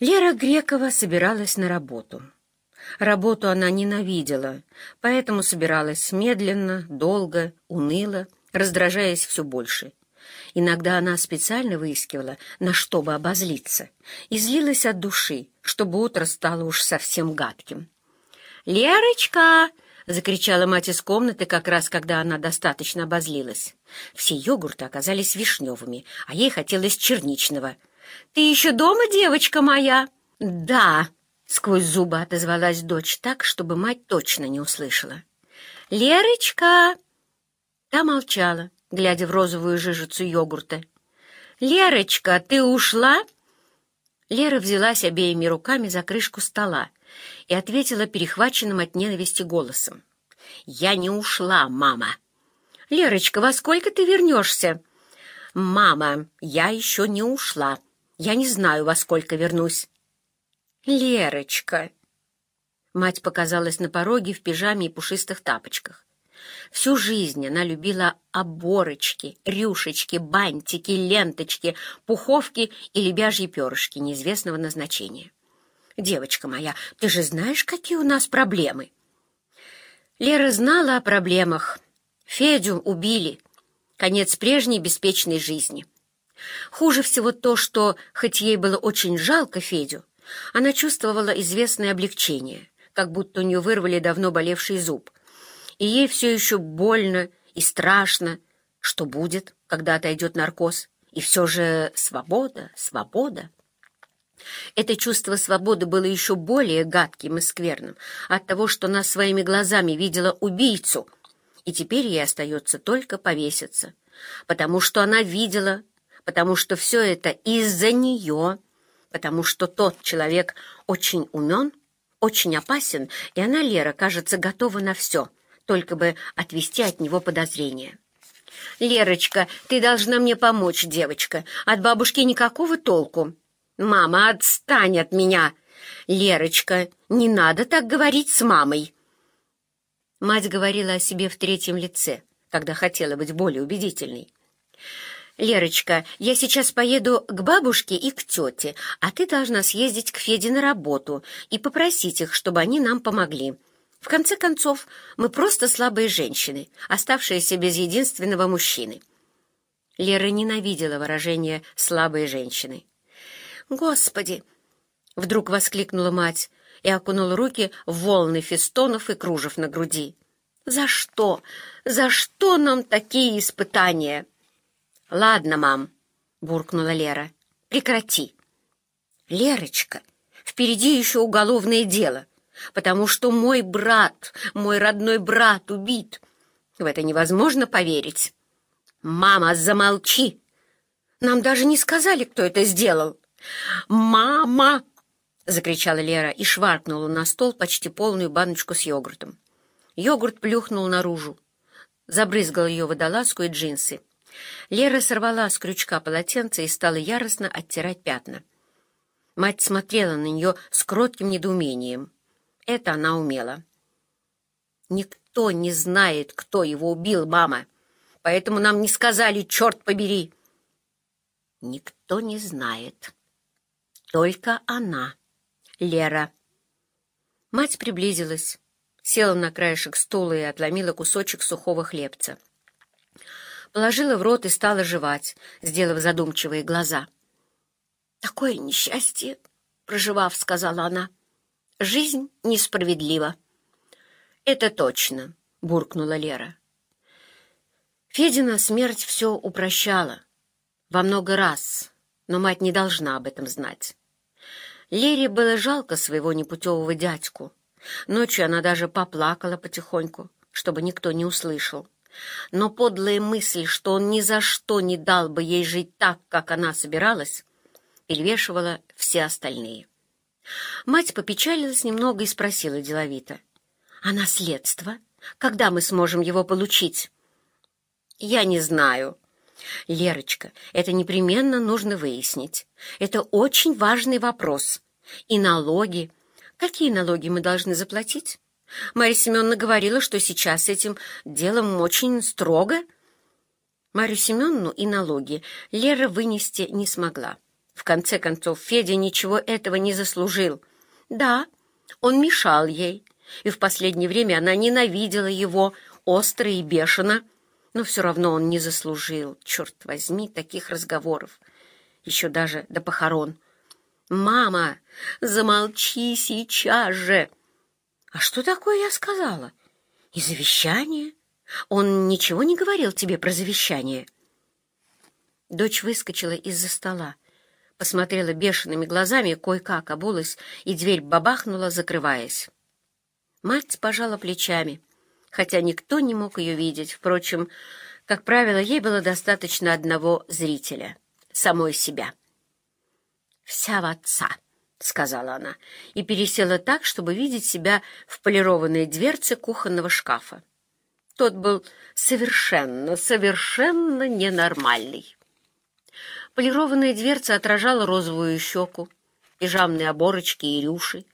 Лера Грекова собиралась на работу. Работу она ненавидела, поэтому собиралась медленно, долго, уныло, раздражаясь все больше. Иногда она специально выискивала, на что бы обозлиться, и злилась от души, чтобы утро стало уж совсем гадким. «Лерочка!» — закричала мать из комнаты, как раз когда она достаточно обозлилась. Все йогурты оказались вишневыми, а ей хотелось черничного. «Ты еще дома, девочка моя?» «Да!» — сквозь зубы отозвалась дочь так, чтобы мать точно не услышала. «Лерочка!» Та молчала, глядя в розовую жижицу йогурта. «Лерочка, ты ушла?» Лера взялась обеими руками за крышку стола и ответила перехваченным от ненависти голосом. «Я не ушла, мама!» «Лерочка, во сколько ты вернешься?» «Мама, я еще не ушла. Я не знаю, во сколько вернусь». «Лерочка!» Мать показалась на пороге в пижаме и пушистых тапочках. Всю жизнь она любила оборочки, рюшечки, бантики, ленточки, пуховки и лебяжьи перышки неизвестного назначения. «Девочка моя, ты же знаешь, какие у нас проблемы?» Лера знала о проблемах. Федю убили. Конец прежней беспечной жизни. Хуже всего то, что, хоть ей было очень жалко Федю, она чувствовала известное облегчение, как будто у нее вырвали давно болевший зуб. И ей все еще больно и страшно, что будет, когда отойдет наркоз. И все же свобода, свобода. Это чувство свободы было еще более гадким и скверным от того, что она своими глазами видела убийцу, и теперь ей остается только повеситься, потому что она видела, потому что все это из-за нее, потому что тот человек очень умен, очень опасен, и она, Лера, кажется, готова на все, только бы отвести от него подозрения. «Лерочка, ты должна мне помочь, девочка. От бабушки никакого толку». «Мама, отстань от меня!» «Лерочка, не надо так говорить с мамой!» Мать говорила о себе в третьем лице, когда хотела быть более убедительной. «Лерочка, я сейчас поеду к бабушке и к тете, а ты должна съездить к Феде на работу и попросить их, чтобы они нам помогли. В конце концов, мы просто слабые женщины, оставшиеся без единственного мужчины». Лера ненавидела выражение «слабые женщины». «Господи!» — вдруг воскликнула мать и окунула руки в волны фестонов и кружев на груди. «За что? За что нам такие испытания?» «Ладно, мам», — буркнула Лера, — «прекрати». «Лерочка, впереди еще уголовное дело, потому что мой брат, мой родной брат убит. В это невозможно поверить». «Мама, замолчи! Нам даже не сказали, кто это сделал». «Мама!» — закричала Лера и шваркнула на стол почти полную баночку с йогуртом. Йогурт плюхнул наружу, забрызгал ее водолазку и джинсы. Лера сорвала с крючка полотенце и стала яростно оттирать пятна. Мать смотрела на нее с кротким недоумением. Это она умела. «Никто не знает, кто его убил, мама, поэтому нам не сказали, черт побери!» «Никто не знает», только она, Лера. Мать приблизилась, села на краешек стула и отломила кусочек сухого хлебца. Положила в рот и стала жевать, сделав задумчивые глаза. «Такое несчастье!» — проживав, сказала она. «Жизнь несправедлива». «Это точно», — буркнула Лера. Федина смерть все упрощала. Во много раз, но мать не должна об этом знать. Лере было жалко своего непутевого дядьку. Ночью она даже поплакала потихоньку, чтобы никто не услышал. Но подлая мысль, что он ни за что не дал бы ей жить так, как она собиралась, перевешивала все остальные. Мать попечалилась немного и спросила деловито. «А наследство? Когда мы сможем его получить?» «Я не знаю», «Лерочка, это непременно нужно выяснить. Это очень важный вопрос. И налоги. Какие налоги мы должны заплатить? Марья Семеновна говорила, что сейчас этим делом очень строго». Марию Семеновну и налоги Лера вынести не смогла. В конце концов, Федя ничего этого не заслужил. Да, он мешал ей, и в последнее время она ненавидела его остро и бешено, но все равно он не заслужил, черт возьми, таких разговоров, еще даже до похорон. «Мама, замолчи сейчас же!» «А что такое я сказала? И завещание? Он ничего не говорил тебе про завещание?» Дочь выскочила из-за стола, посмотрела бешеными глазами, кое-как обулась, и дверь бабахнула, закрываясь. Мать пожала плечами, хотя никто не мог ее видеть. Впрочем, как правило, ей было достаточно одного зрителя — самой себя. «Вся в отца», — сказала она, и пересела так, чтобы видеть себя в полированной дверце кухонного шкафа. Тот был совершенно, совершенно ненормальный. Полированная дверца отражала розовую щеку, пижамные оборочки и рюши,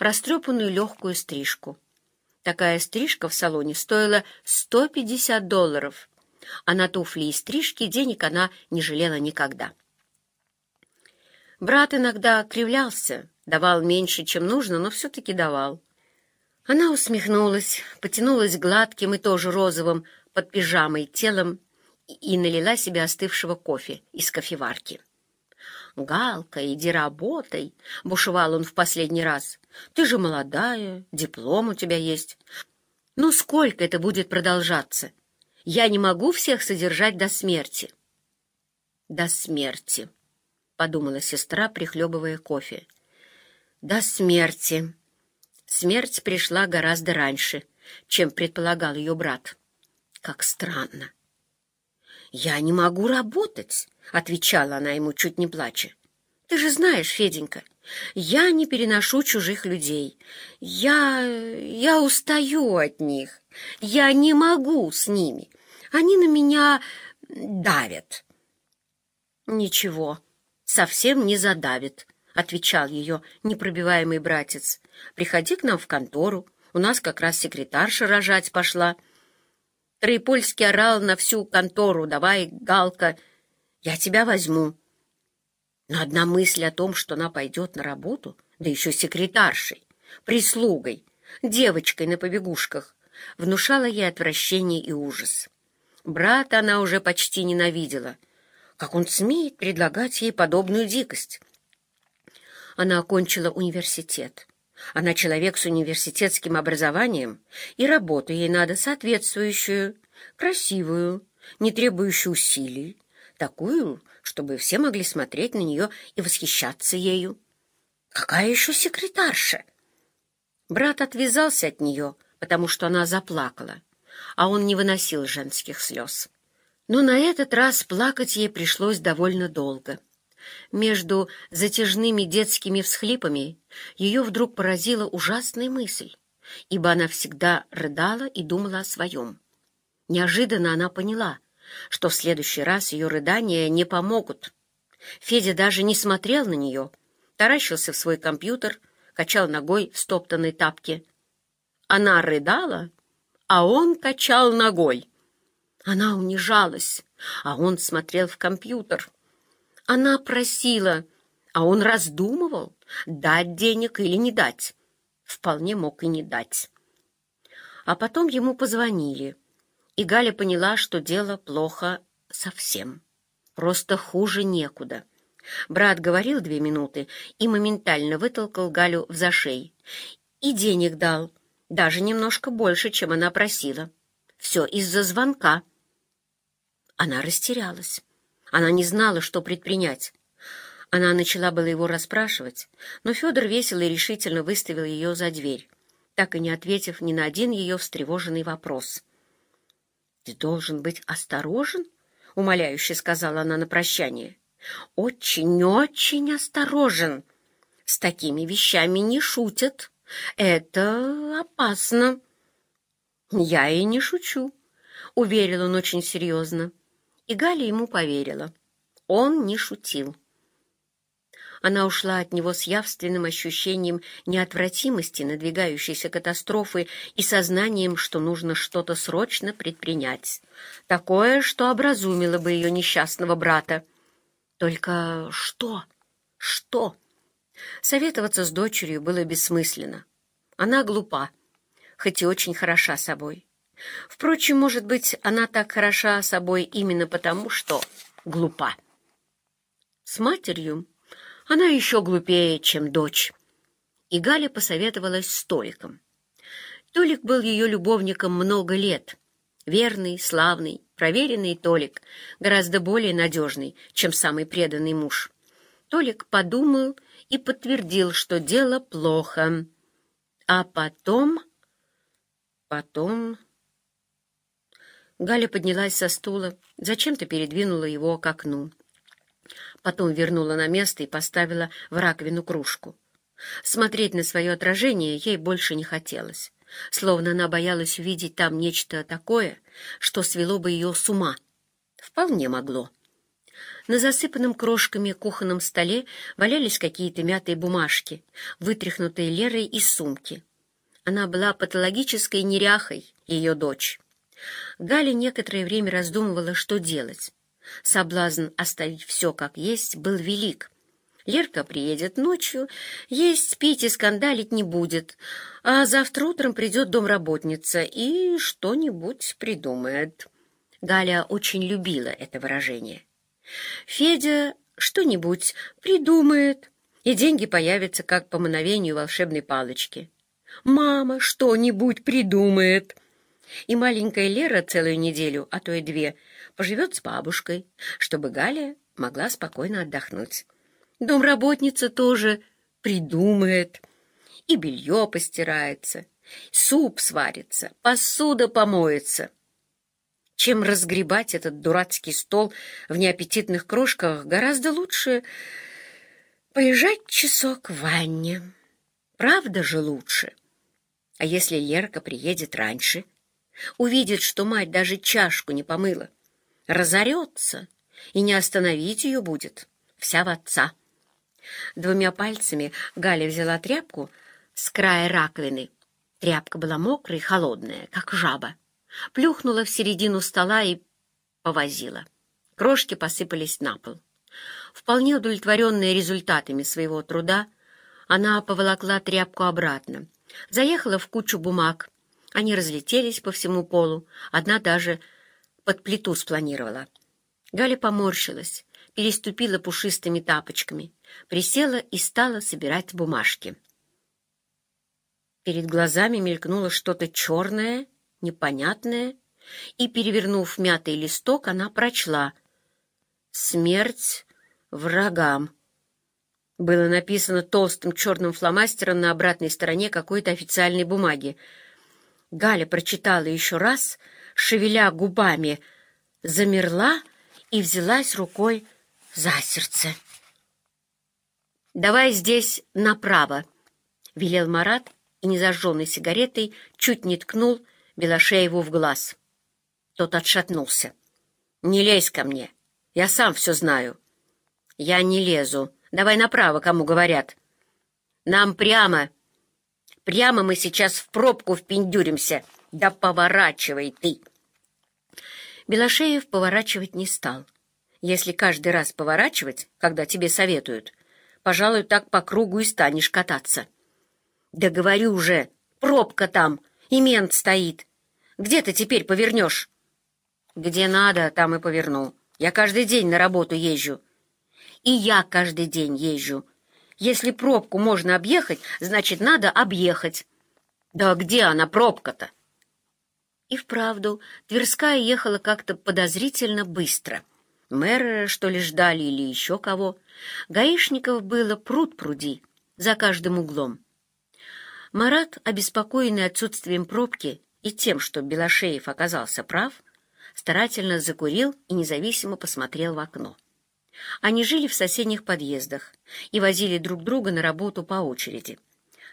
растрепанную легкую стрижку. Такая стрижка в салоне стоила 150 долларов, а на туфли и стрижки денег она не жалела никогда. Брат иногда кривлялся, давал меньше, чем нужно, но все-таки давал. Она усмехнулась, потянулась гладким и тоже розовым под пижамой телом и налила себе остывшего кофе из кофеварки. «Галка, иди работай!» — бушевал он в последний раз. «Ты же молодая, диплом у тебя есть. Ну сколько это будет продолжаться? Я не могу всех содержать до смерти». «До смерти», — подумала сестра, прихлебывая кофе. «До смерти». Смерть пришла гораздо раньше, чем предполагал ее брат. Как странно. «Я не могу работать», — отвечала она ему, чуть не плача. «Ты же знаешь, Феденька, я не переношу чужих людей. Я... я устаю от них. Я не могу с ними. Они на меня давят». «Ничего, совсем не задавит», — отвечал ее непробиваемый братец. «Приходи к нам в контору. У нас как раз секретарша рожать пошла». Троепольский орал на всю контору. «Давай, Галка, я тебя возьму». Но одна мысль о том, что она пойдет на работу, да еще секретаршей, прислугой, девочкой на побегушках, внушала ей отвращение и ужас. Брата она уже почти ненавидела. Как он смеет предлагать ей подобную дикость? Она окончила университет. Она человек с университетским образованием, и работу ей надо соответствующую, красивую, не требующую усилий, такую, чтобы все могли смотреть на нее и восхищаться ею. Какая еще секретарша? Брат отвязался от нее, потому что она заплакала, а он не выносил женских слез. Но на этот раз плакать ей пришлось довольно долго. Между затяжными детскими всхлипами ее вдруг поразила ужасная мысль, ибо она всегда рыдала и думала о своем. Неожиданно она поняла, что в следующий раз ее рыдания не помогут. Федя даже не смотрел на нее, таращился в свой компьютер, качал ногой в стоптанной тапке. Она рыдала, а он качал ногой. Она унижалась, а он смотрел в компьютер. Она просила, а он раздумывал, дать денег или не дать. Вполне мог и не дать. А потом ему позвонили, и Галя поняла, что дело плохо совсем. Просто хуже некуда. Брат говорил две минуты и моментально вытолкал Галю в зашей. И денег дал, даже немножко больше, чем она просила. Все из-за звонка. Она растерялась. Она не знала, что предпринять. Она начала было его расспрашивать, но Федор весело и решительно выставил ее за дверь, так и не ответив ни на один ее встревоженный вопрос. «Ты должен быть осторожен?» — умоляюще сказала она на прощание. «Очень-очень осторожен. С такими вещами не шутят. Это опасно». «Я и не шучу», — уверил он очень серьезно. И Галя ему поверила. Он не шутил. Она ушла от него с явственным ощущением неотвратимости надвигающейся катастрофы и сознанием, что нужно что-то срочно предпринять. Такое, что образумило бы ее несчастного брата. Только что? Что? Советоваться с дочерью было бессмысленно. Она глупа, хоть и очень хороша собой. Впрочем, может быть, она так хороша собой именно потому, что глупа. С матерью она еще глупее, чем дочь. И Галя посоветовалась с Толиком. Толик был ее любовником много лет. Верный, славный, проверенный Толик, гораздо более надежный, чем самый преданный муж. Толик подумал и подтвердил, что дело плохо. А потом... Потом... Галя поднялась со стула, зачем-то передвинула его к окну. Потом вернула на место и поставила в раковину кружку. Смотреть на свое отражение ей больше не хотелось, словно она боялась увидеть там нечто такое, что свело бы ее с ума. Вполне могло. На засыпанном крошками кухонном столе валялись какие-то мятые бумажки, вытряхнутые Лерой из сумки. Она была патологической неряхой, ее дочь. Галя некоторое время раздумывала, что делать. Соблазн оставить все как есть был велик. Лерка приедет ночью, есть, пить и скандалить не будет, а завтра утром придет домработница и что-нибудь придумает. Галя очень любила это выражение. Федя что-нибудь придумает, и деньги появятся как по мановению волшебной палочки. Мама что-нибудь придумает. И маленькая Лера целую неделю, а то и две, поживет с бабушкой, чтобы Галя могла спокойно отдохнуть. Домработница тоже придумает. И белье постирается, суп сварится, посуда помоется. Чем разгребать этот дурацкий стол в неаппетитных крошках, гораздо лучше поезжать часок в ванне. Правда же лучше? А если Лерка приедет раньше, увидит, что мать даже чашку не помыла, разорется, и не остановить ее будет, вся в отца. Двумя пальцами Галя взяла тряпку с края раковины. Тряпка была мокрая и холодная, как жаба. Плюхнула в середину стола и повозила. Крошки посыпались на пол. Вполне удовлетворенная результатами своего труда, она поволокла тряпку обратно, заехала в кучу бумаг. Они разлетелись по всему полу, одна даже под плиту спланировала. Галя поморщилась, переступила пушистыми тапочками, присела и стала собирать бумажки. Перед глазами мелькнуло что-то черное, непонятное, и, перевернув мятый листок, она прочла «Смерть врагам». Было написано толстым черным фломастером на обратной стороне какой-то официальной бумаги. Галя прочитала еще раз, шевеля губами, замерла и взялась рукой за сердце. «Давай здесь направо», — велел Марат и незажженной сигаретой чуть не ткнул Белошееву в глаз. Тот отшатнулся. «Не лезь ко мне, я сам все знаю». «Я не лезу. Давай направо, кому говорят». «Нам прямо. Прямо мы сейчас в пробку впендюримся. Да поворачивай ты!» Белошеев поворачивать не стал. Если каждый раз поворачивать, когда тебе советуют, пожалуй, так по кругу и станешь кататься. Да говорю уже, пробка там, и мент стоит. Где ты теперь повернешь? Где надо, там и поверну. Я каждый день на работу езжу. И я каждый день езжу. Если пробку можно объехать, значит, надо объехать. Да где она, пробка-то? И вправду, Тверская ехала как-то подозрительно быстро. Мэра, что ли, ждали или еще кого. Гаишников было пруд-пруди, за каждым углом. Марат, обеспокоенный отсутствием пробки и тем, что Белошеев оказался прав, старательно закурил и независимо посмотрел в окно. Они жили в соседних подъездах и возили друг друга на работу по очереди.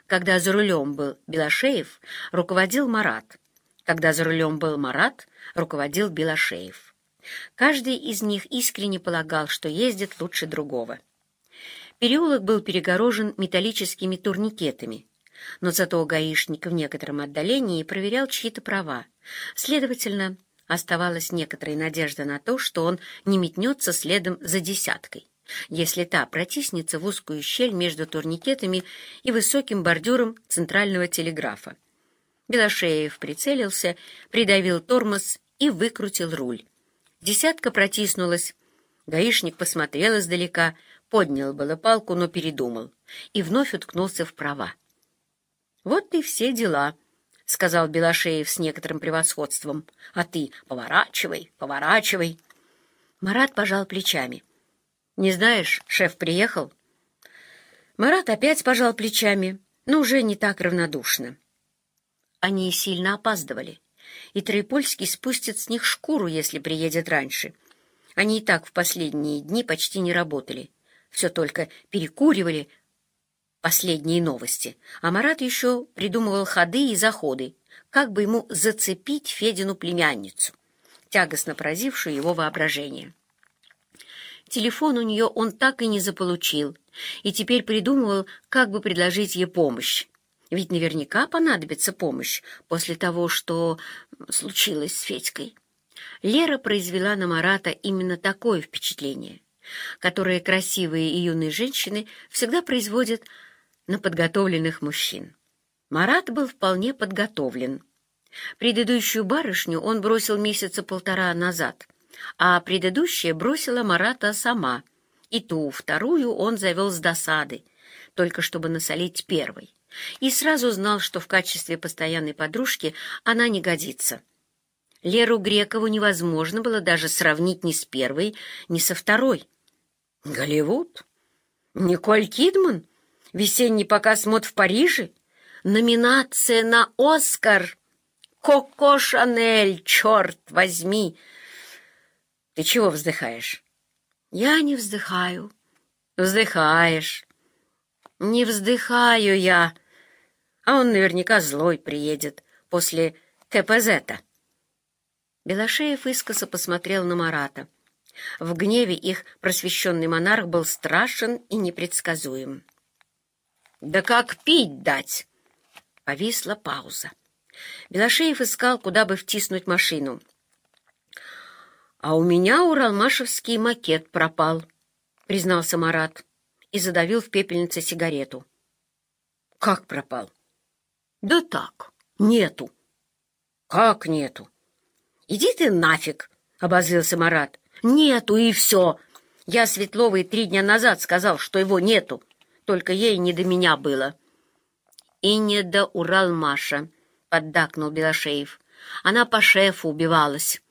Когда за рулем был Белошеев, руководил Марат — когда за рулем был Марат, руководил Белошеев. Каждый из них искренне полагал, что ездит лучше другого. Переулок был перегорожен металлическими турникетами, но зато гаишник в некотором отдалении проверял чьи-то права. Следовательно, оставалась некоторая надежда на то, что он не метнется следом за десяткой, если та протиснется в узкую щель между турникетами и высоким бордюром центрального телеграфа. Белошеев прицелился, придавил тормоз и выкрутил руль. Десятка протиснулась. Гаишник посмотрел издалека, поднял было палку, но передумал и вновь уткнулся в права. «Вот и все дела», — сказал Белошеев с некоторым превосходством. «А ты поворачивай, поворачивай». Марат пожал плечами. «Не знаешь, шеф приехал?» Марат опять пожал плечами, но уже не так равнодушно. Они сильно опаздывали, и Троепольский спустит с них шкуру, если приедет раньше. Они и так в последние дни почти не работали. Все только перекуривали последние новости. А Марат еще придумывал ходы и заходы, как бы ему зацепить Федину племянницу, тягостно поразившую его воображение. Телефон у нее он так и не заполучил, и теперь придумывал, как бы предложить ей помощь. Ведь наверняка понадобится помощь после того, что случилось с Федькой. Лера произвела на Марата именно такое впечатление, которое красивые и юные женщины всегда производят на подготовленных мужчин. Марат был вполне подготовлен. Предыдущую барышню он бросил месяца полтора назад, а предыдущая бросила Марата сама, и ту, вторую, он завел с досады, только чтобы насолить первой и сразу знал, что в качестве постоянной подружки она не годится. Леру Грекову невозможно было даже сравнить ни с первой, ни со второй. Голливуд? Николь Кидман? Весенний показ мод в Париже? Номинация на «Оскар»? Коко Шанель, черт возьми! Ты чего вздыхаешь? Я не вздыхаю. Вздыхаешь. Не вздыхаю я, а он наверняка злой приедет после КПЗ-то. Белошеев искоса посмотрел на Марата. В гневе их просвещенный монарх был страшен и непредсказуем. «Да как пить дать?» Повисла пауза. Белошеев искал, куда бы втиснуть машину. «А у меня уралмашевский макет пропал», — признался Марат и задавил в пепельнице сигарету. «Как пропал?» «Да так, нету». «Как нету?» «Иди ты нафиг!» — обозлился Марат. «Нету, и все. Я Светловой три дня назад сказал, что его нету. Только ей не до меня было». «И не до Уралмаша», — поддакнул Белошеев. «Она по шефу убивалась».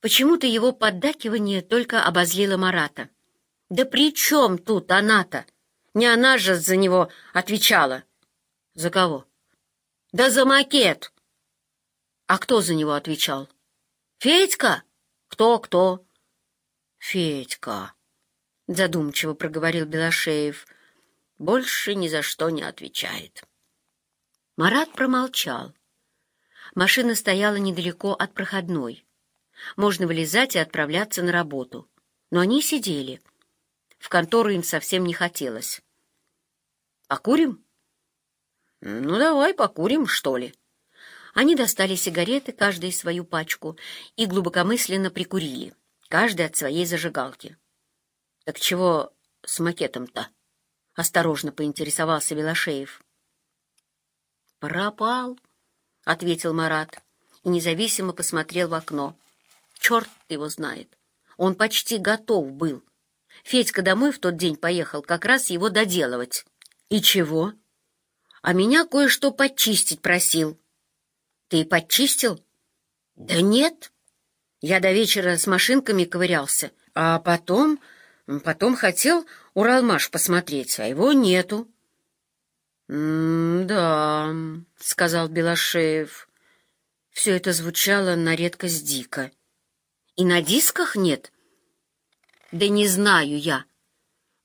Почему-то его поддакивание только обозлило Марата. «Да при чем тут она-то? Не она же за него отвечала». «За кого?» «Да за макет!» «А кто за него отвечал?» «Федька?» «Кто-кто?» «Федька», — задумчиво проговорил Белошеев. «Больше ни за что не отвечает». Марат промолчал. Машина стояла недалеко от проходной. Можно вылезать и отправляться на работу. Но они сидели — в контору им совсем не хотелось. «Покурим?» «Ну, давай покурим, что ли». Они достали сигареты, каждый свою пачку, и глубокомысленно прикурили, каждый от своей зажигалки. «Так чего с макетом-то?» — осторожно поинтересовался Белошеев. «Пропал», — ответил Марат и независимо посмотрел в окно. «Черт его знает! Он почти готов был». Федька домой в тот день поехал как раз его доделывать. И чего? А меня кое-что подчистить просил. Ты подчистил? Да нет. Я до вечера с машинками ковырялся, а потом... Потом хотел Уралмаш посмотреть, а его нету. «Да», — сказал Белошеев. Все это звучало на редкость дико. «И на дисках нет?» Да не знаю я.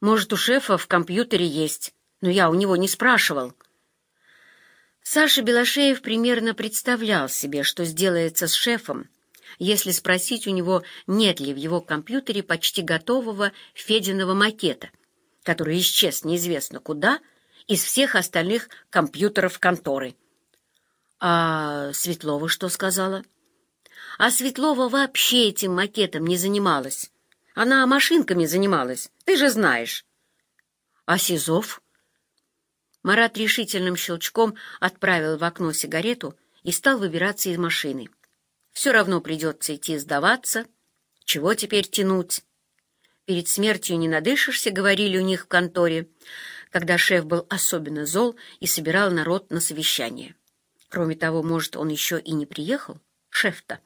Может, у шефа в компьютере есть, но я у него не спрашивал. Саша Белошеев примерно представлял себе, что сделается с шефом, если спросить у него, нет ли в его компьютере почти готового Фединого макета, который исчез неизвестно куда из всех остальных компьютеров конторы. А Светлова что сказала? А Светлова вообще этим макетом не занималась. Она машинками занималась, ты же знаешь. А Сизов? Марат решительным щелчком отправил в окно сигарету и стал выбираться из машины. Все равно придется идти сдаваться. Чего теперь тянуть? Перед смертью не надышишься, говорили у них в конторе, когда шеф был особенно зол и собирал народ на совещание. Кроме того, может, он еще и не приехал, шеф-то.